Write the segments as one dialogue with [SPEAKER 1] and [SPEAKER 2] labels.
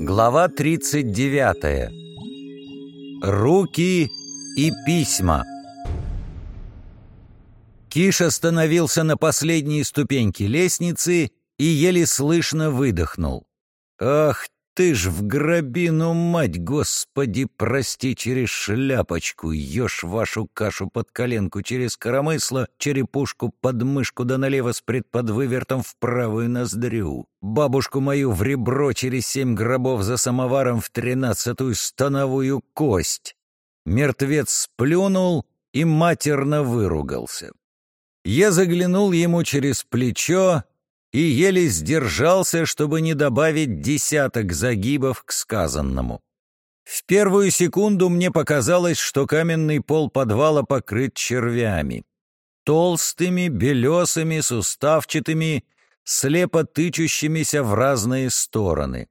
[SPEAKER 1] Глава 39. Руки и письма. Киш остановился на последней ступеньке лестницы и еле слышно выдохнул. «Ах ты ж в гробину, мать, господи, прости через шляпочку, ешь вашу кашу под коленку через коромысло, черепушку под мышку да налево с предподвывертом в правую ноздрю, бабушку мою в ребро через семь гробов за самоваром в тринадцатую становую кость». Мертвец сплюнул и матерно выругался. Я заглянул ему через плечо и еле сдержался, чтобы не добавить десяток загибов к сказанному. В первую секунду мне показалось, что каменный пол подвала покрыт червями. Толстыми, белесыми, суставчатыми, слепо тычущимися в разные стороны.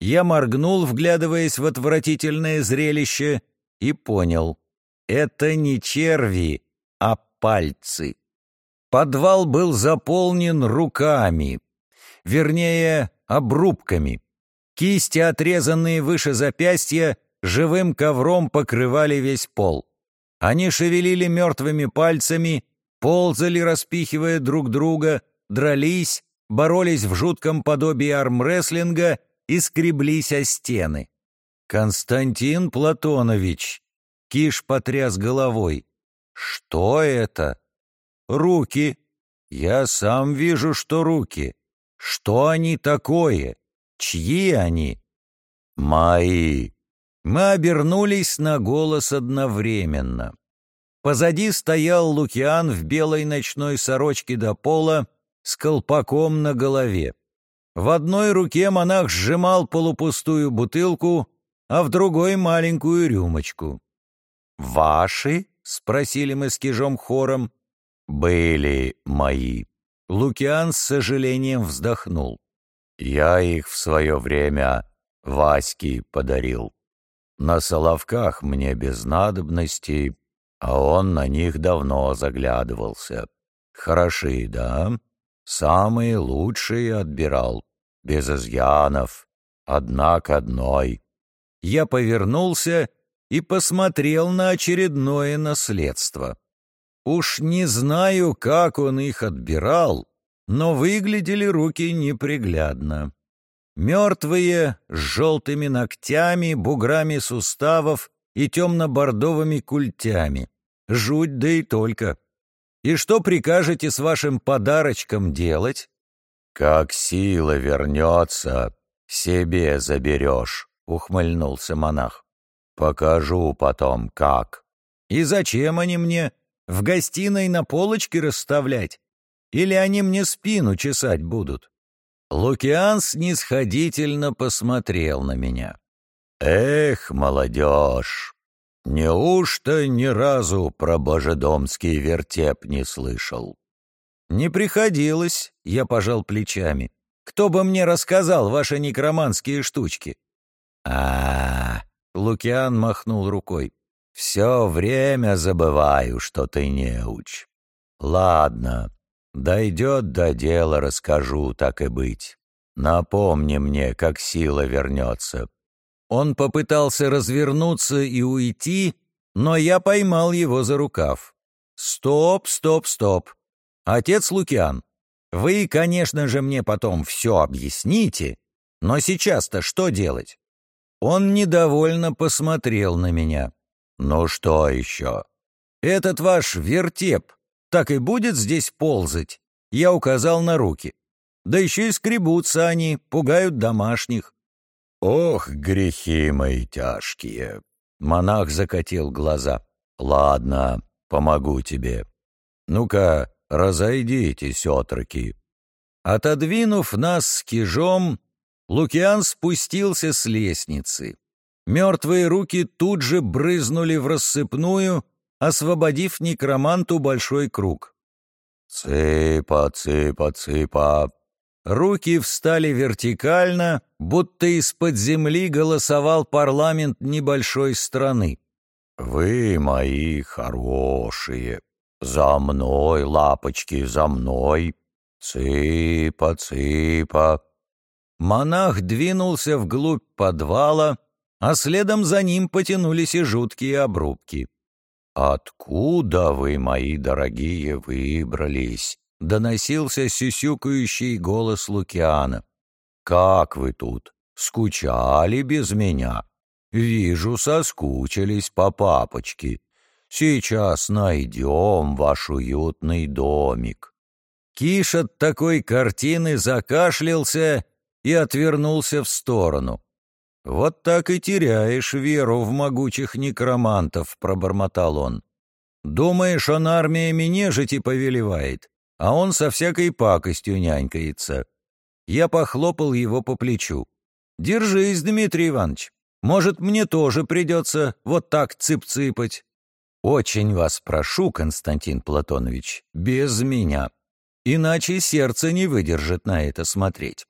[SPEAKER 1] Я моргнул, вглядываясь в отвратительное зрелище, и понял — это не черви, а пальцы. Подвал был заполнен руками, вернее, обрубками. Кисти, отрезанные выше запястья, живым ковром покрывали весь пол. Они шевелили мертвыми пальцами, ползали, распихивая друг друга, дрались, боролись в жутком подобии армрестлинга и скреблись о стены. «Константин Платонович!» Киш потряс головой. «Что это?» Руки. Я сам вижу, что руки. Что они такое? Чьи они? Мои. Мы обернулись на голос одновременно. Позади стоял Лукиан в белой ночной сорочке до пола с колпаком на голове. В одной руке монах сжимал полупустую бутылку, а в другой — маленькую рюмочку. «Ваши?» — спросили мы с кижом хором были мои. Лукиан с сожалением вздохнул. Я их в свое время Ваське подарил. На Соловках мне без надобности, а он на них давно заглядывался. Хороши, да? Самые лучшие отбирал, без изъянов, одна к одной. Я повернулся и посмотрел на очередное наследство. Уж не знаю, как он их отбирал, но выглядели руки неприглядно. Мертвые, с желтыми ногтями, буграми суставов и темно-бордовыми культями. Жуть да и только. И что прикажете с вашим подарочком делать? «Как сила вернется, себе заберешь», — ухмыльнулся монах. «Покажу потом, как». «И зачем они мне?» В гостиной на полочке расставлять? Или они мне спину чесать будут?» Лукиан снисходительно посмотрел на меня. «Эх, молодежь! Неужто ни разу про божедомский вертеп не слышал?» «Не приходилось», — я пожал плечами. «Кто бы мне рассказал ваши некроманские штучки?» а, -а, -а Лукиан махнул рукой. Все время забываю, что ты неуч. Ладно, дойдет до дела, расскажу, так и быть. Напомни мне, как сила вернется. Он попытался развернуться и уйти, но я поймал его за рукав. «Стоп, стоп, стоп! Отец Лукиан, вы, конечно же, мне потом все объясните, но сейчас-то что делать?» Он недовольно посмотрел на меня. «Ну что еще?» «Этот ваш вертеп так и будет здесь ползать?» Я указал на руки. «Да еще и скребутся они, пугают домашних». «Ох, грехи мои тяжкие!» Монах закатил глаза. «Ладно, помогу тебе. Ну-ка, разойдитесь, отроки». Отодвинув нас с кижом, Лукиан спустился с лестницы. Мертвые руки тут же брызнули в рассыпную, освободив некроманту большой круг. «Цыпа, цыпа, цыпа!» Руки встали вертикально, будто из-под земли голосовал парламент небольшой страны. «Вы мои хорошие! За мной, лапочки, за мной! Цыпа, цыпа!» Монах двинулся вглубь подвала, а следом за ним потянулись и жуткие обрубки. «Откуда вы, мои дорогие, выбрались?» — доносился сюсюкающий голос Лукиана. «Как вы тут? Скучали без меня? Вижу, соскучились по папочке. Сейчас найдем ваш уютный домик». Киш от такой картины закашлялся и отвернулся в сторону. «Вот так и теряешь веру в могучих некромантов», — пробормотал он. «Думаешь, он армиями нежити повелевает, а он со всякой пакостью нянькается». Я похлопал его по плечу. «Держись, Дмитрий Иванович. Может, мне тоже придется вот так цып-цыпать?» «Очень вас прошу, Константин Платонович, без меня. Иначе сердце не выдержит на это смотреть».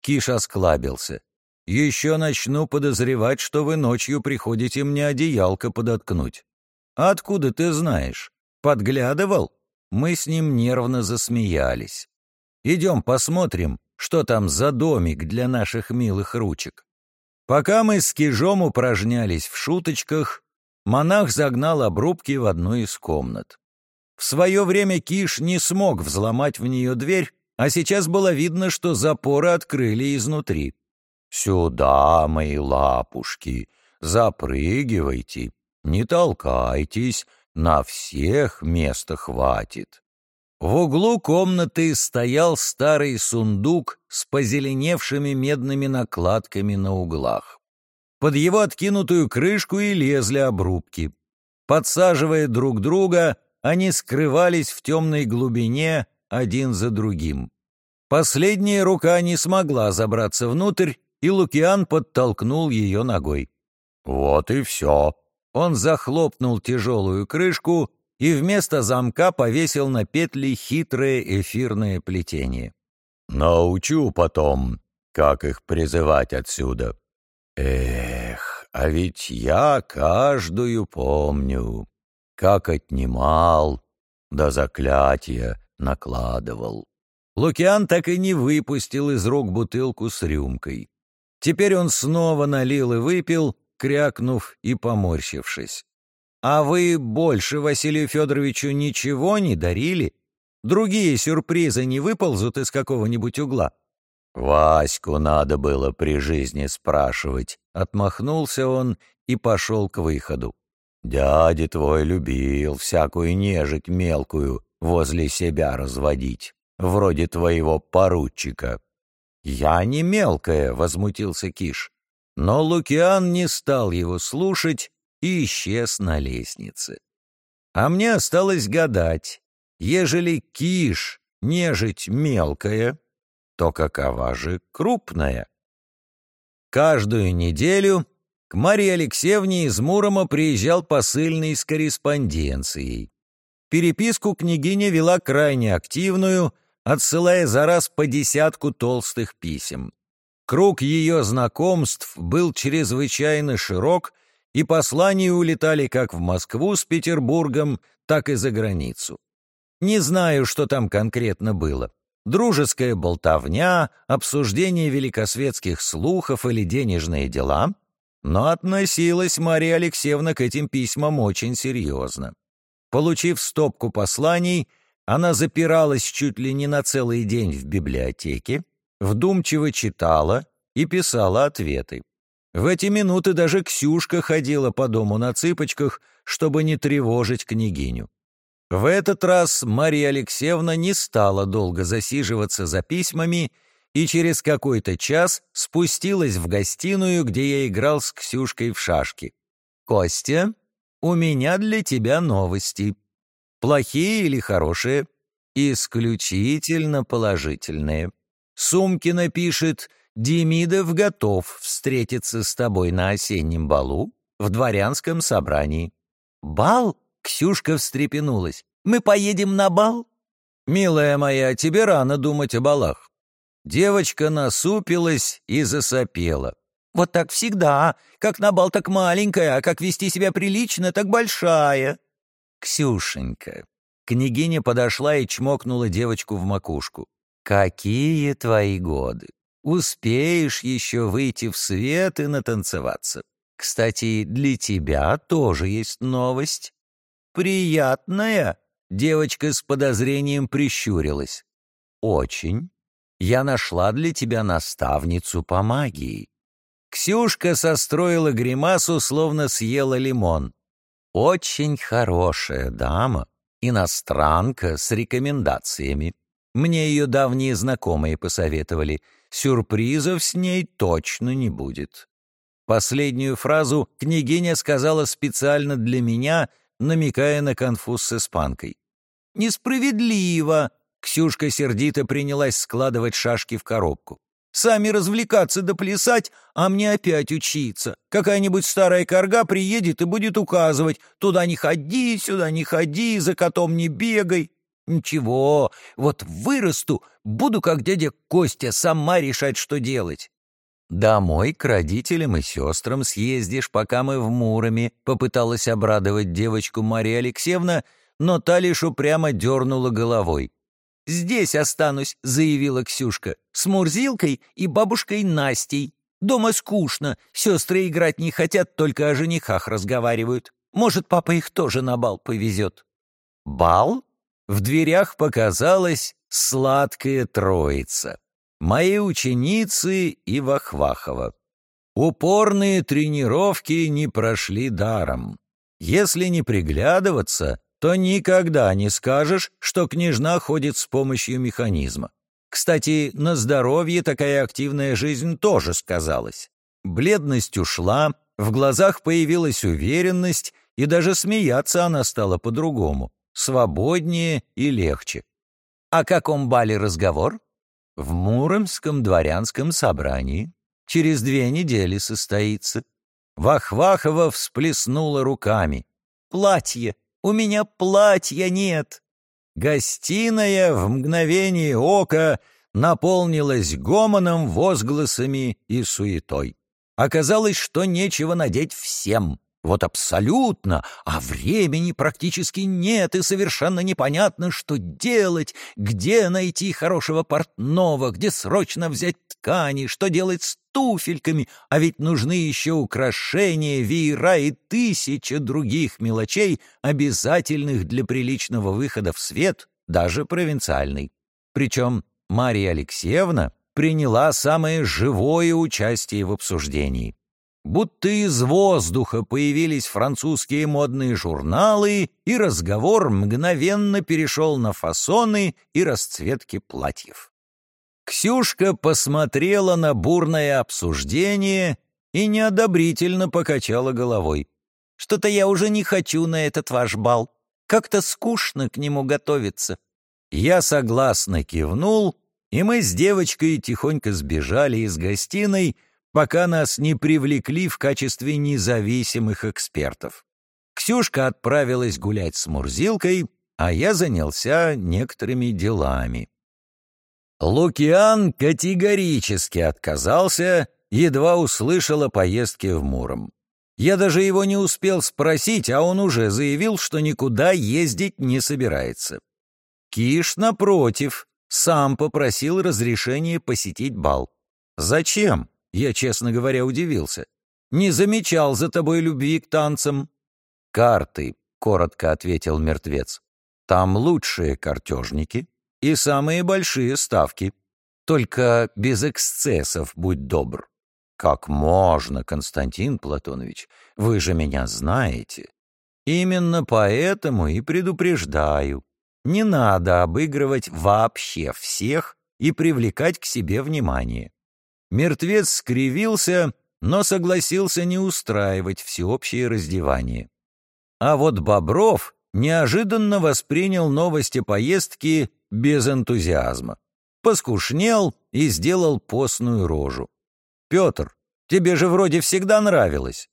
[SPEAKER 1] Киш осклабился. Еще начну подозревать, что вы ночью приходите мне одеялко подоткнуть. Откуда ты знаешь? Подглядывал? Мы с ним нервно засмеялись. Идем посмотрим, что там за домик для наших милых ручек. Пока мы с Кижом упражнялись в шуточках, монах загнал обрубки в одну из комнат. В свое время Киш не смог взломать в нее дверь, а сейчас было видно, что запоры открыли изнутри. «Сюда, мои лапушки, запрыгивайте, не толкайтесь, на всех места хватит». В углу комнаты стоял старый сундук с позеленевшими медными накладками на углах. Под его откинутую крышку и лезли обрубки. Подсаживая друг друга, они скрывались в темной глубине один за другим. Последняя рука не смогла забраться внутрь, и Лукиан подтолкнул ее ногой. «Вот и все». Он захлопнул тяжелую крышку и вместо замка повесил на петли хитрое эфирное плетение. «Научу потом, как их призывать отсюда». «Эх, а ведь я каждую помню, как отнимал, да заклятия накладывал». Лукиан так и не выпустил из рук бутылку с рюмкой. Теперь он снова налил и выпил, крякнув и поморщившись. «А вы больше Василию Федоровичу ничего не дарили? Другие сюрпризы не выползут из какого-нибудь угла?» «Ваську надо было при жизни спрашивать», — отмахнулся он и пошел к выходу. «Дядя твой любил всякую нежить мелкую возле себя разводить, вроде твоего поручика». «Я не мелкая», — возмутился Киш. Но Лукиан не стал его слушать и исчез на лестнице. А мне осталось гадать, ежели Киш — нежить мелкая, то какова же крупная? Каждую неделю к Марии Алексеевне из Мурома приезжал посыльный с корреспонденцией. Переписку княгиня вела крайне активную — отсылая за раз по десятку толстых писем. Круг ее знакомств был чрезвычайно широк, и послания улетали как в Москву с Петербургом, так и за границу. Не знаю, что там конкретно было. Дружеская болтовня, обсуждение великосветских слухов или денежные дела, но относилась Мария Алексеевна к этим письмам очень серьезно. Получив стопку посланий, она запиралась чуть ли не на целый день в библиотеке, вдумчиво читала и писала ответы. В эти минуты даже Ксюшка ходила по дому на цыпочках, чтобы не тревожить княгиню. В этот раз Мария Алексеевна не стала долго засиживаться за письмами и через какой-то час спустилась в гостиную, где я играл с Ксюшкой в шашки. «Костя, у меня для тебя новости», Плохие или хорошие? Исключительно положительные. Сумкина пишет, Демидов готов встретиться с тобой на осеннем балу в дворянском собрании. Бал? Ксюшка встрепенулась. Мы поедем на бал? Милая моя, тебе рано думать о балах. Девочка насупилась и засопела. Вот так всегда. Как на бал, так маленькая, а как вести себя прилично, так большая. «Ксюшенька». Княгиня подошла и чмокнула девочку в макушку. «Какие твои годы! Успеешь еще выйти в свет и натанцеваться. Кстати, для тебя тоже есть новость. Приятная?» Девочка с подозрением прищурилась. «Очень. Я нашла для тебя наставницу по магии». Ксюшка состроила гримасу, словно съела лимон. «Очень хорошая дама, иностранка с рекомендациями. Мне ее давние знакомые посоветовали. Сюрпризов с ней точно не будет». Последнюю фразу княгиня сказала специально для меня, намекая на конфуз с испанкой. «Несправедливо!» — Ксюшка сердито принялась складывать шашки в коробку. «Сами развлекаться да плясать, а мне опять учиться. Какая-нибудь старая корга приедет и будет указывать, туда не ходи, сюда не ходи, за котом не бегай. Ничего, вот вырасту, буду, как дядя Костя, сама решать, что делать. «Домой к родителям и сестрам съездишь, пока мы в Муроме», — попыталась обрадовать девочку Мария Алексеевна, но та лишь упрямо дернула головой. «Здесь останусь», — заявила Ксюшка, — «с Мурзилкой и бабушкой Настей. Дома скучно, сестры играть не хотят, только о женихах разговаривают. Может, папа их тоже на бал повезет». «Бал?» В дверях показалась сладкая троица мои ученицы и Вахвахова. Упорные тренировки не прошли даром. Если не приглядываться, то никогда не скажешь, что княжна ходит с помощью механизма. Кстати, на здоровье такая активная жизнь тоже сказалась. Бледность ушла, в глазах появилась уверенность, и даже смеяться она стала по-другому, свободнее и легче. О каком бале разговор? В Муромском дворянском собрании через две недели состоится. Вахвахова всплеснула руками. «Платье! У меня платья нет!» Гостиная в мгновение ока наполнилась гомоном, возгласами и суетой. Оказалось, что нечего надеть всем. Вот абсолютно, а времени практически нет, и совершенно непонятно, что делать, где найти хорошего портного, где срочно взять ткани, что делать с туфельками, а ведь нужны еще украшения, веера и тысяча других мелочей, обязательных для приличного выхода в свет, даже провинциальный. Причем Мария Алексеевна приняла самое живое участие в обсуждении. Будто из воздуха появились французские модные журналы, и разговор мгновенно перешел на фасоны и расцветки платьев. Ксюшка посмотрела на бурное обсуждение и неодобрительно покачала головой. «Что-то я уже не хочу на этот ваш бал. Как-то скучно к нему готовиться». Я согласно кивнул, и мы с девочкой тихонько сбежали из гостиной, пока нас не привлекли в качестве независимых экспертов. Ксюшка отправилась гулять с Мурзилкой, а я занялся некоторыми делами. Лукиан категорически отказался, едва услышал о поездке в Муром. Я даже его не успел спросить, а он уже заявил, что никуда ездить не собирается. Киш, напротив, сам попросил разрешения посетить бал. Зачем? Я, честно говоря, удивился. «Не замечал за тобой любви к танцам». «Карты», — коротко ответил мертвец. «Там лучшие картежники и самые большие ставки. Только без эксцессов, будь добр». «Как можно, Константин Платонович? Вы же меня знаете». «Именно поэтому и предупреждаю. Не надо обыгрывать вообще всех и привлекать к себе внимание. Мертвец скривился, но согласился не устраивать всеобщее раздевание. А вот Бобров неожиданно воспринял новости поездки без энтузиазма. Поскушнел и сделал постную рожу. «Петр, тебе же вроде всегда нравилось».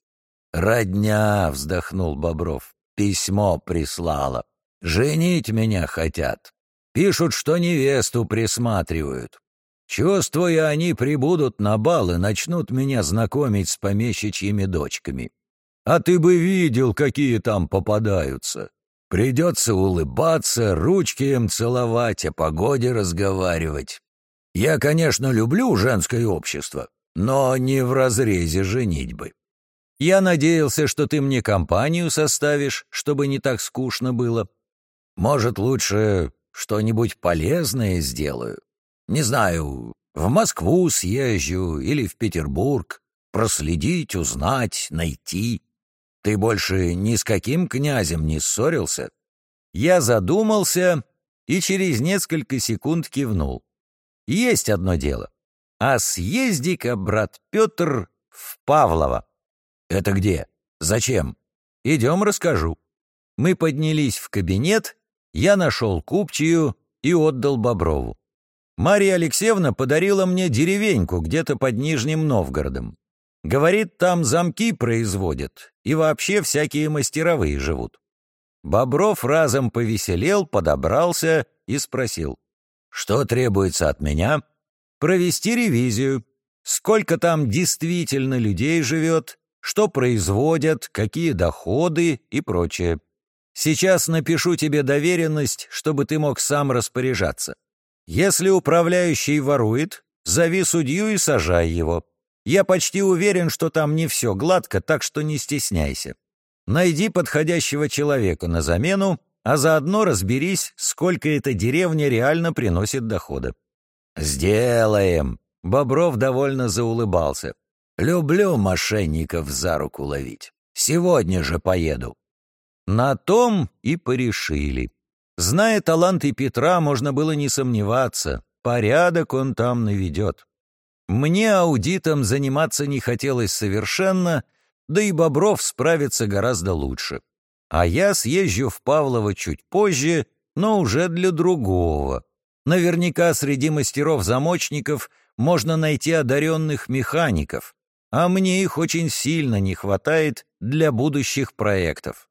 [SPEAKER 1] «Родня», — вздохнул Бобров, — «письмо прислала. Женить меня хотят. Пишут, что невесту присматривают. Чувствуя, они прибудут на бал и начнут меня знакомить с помещичьими дочками. А ты бы видел, какие там попадаются. Придется улыбаться, ручки им целовать, о погоде разговаривать. Я, конечно, люблю женское общество, но не в разрезе женитьбы. Я надеялся, что ты мне компанию составишь, чтобы не так скучно было. Может, лучше что-нибудь полезное сделаю? Не знаю, в Москву съезжу или в Петербург, проследить, узнать, найти. Ты больше ни с каким князем не ссорился?» Я задумался и через несколько секунд кивнул. «Есть одно дело. А съезди-ка, брат Петр, в Павлово». «Это где? Зачем?» «Идем, расскажу». Мы поднялись в кабинет, я нашел купчию и отдал Боброву. Мария Алексеевна подарила мне деревеньку где-то под Нижним Новгородом. Говорит, там замки производят, и вообще всякие мастеровые живут. Бобров разом повеселел, подобрался и спросил. «Что требуется от меня?» «Провести ревизию. Сколько там действительно людей живет, что производят, какие доходы и прочее. Сейчас напишу тебе доверенность, чтобы ты мог сам распоряжаться. Если управляющий ворует, зови судью и сажай его. Я почти уверен, что там не все гладко, так что не стесняйся. Найди подходящего человека на замену, а заодно разберись, сколько эта деревня реально приносит дохода. «Сделаем!» — Бобров довольно заулыбался. «Люблю мошенников за руку ловить. Сегодня же поеду». На том и порешили. Зная таланты Петра, можно было не сомневаться. Порядок он там наведет. Мне аудитом заниматься не хотелось совершенно, да и Бобров справится гораздо лучше. А я съезжу в Павлово чуть позже, но уже для другого. Наверняка среди мастеров-замочников можно найти одаренных механиков, а мне их очень сильно не хватает для будущих проектов.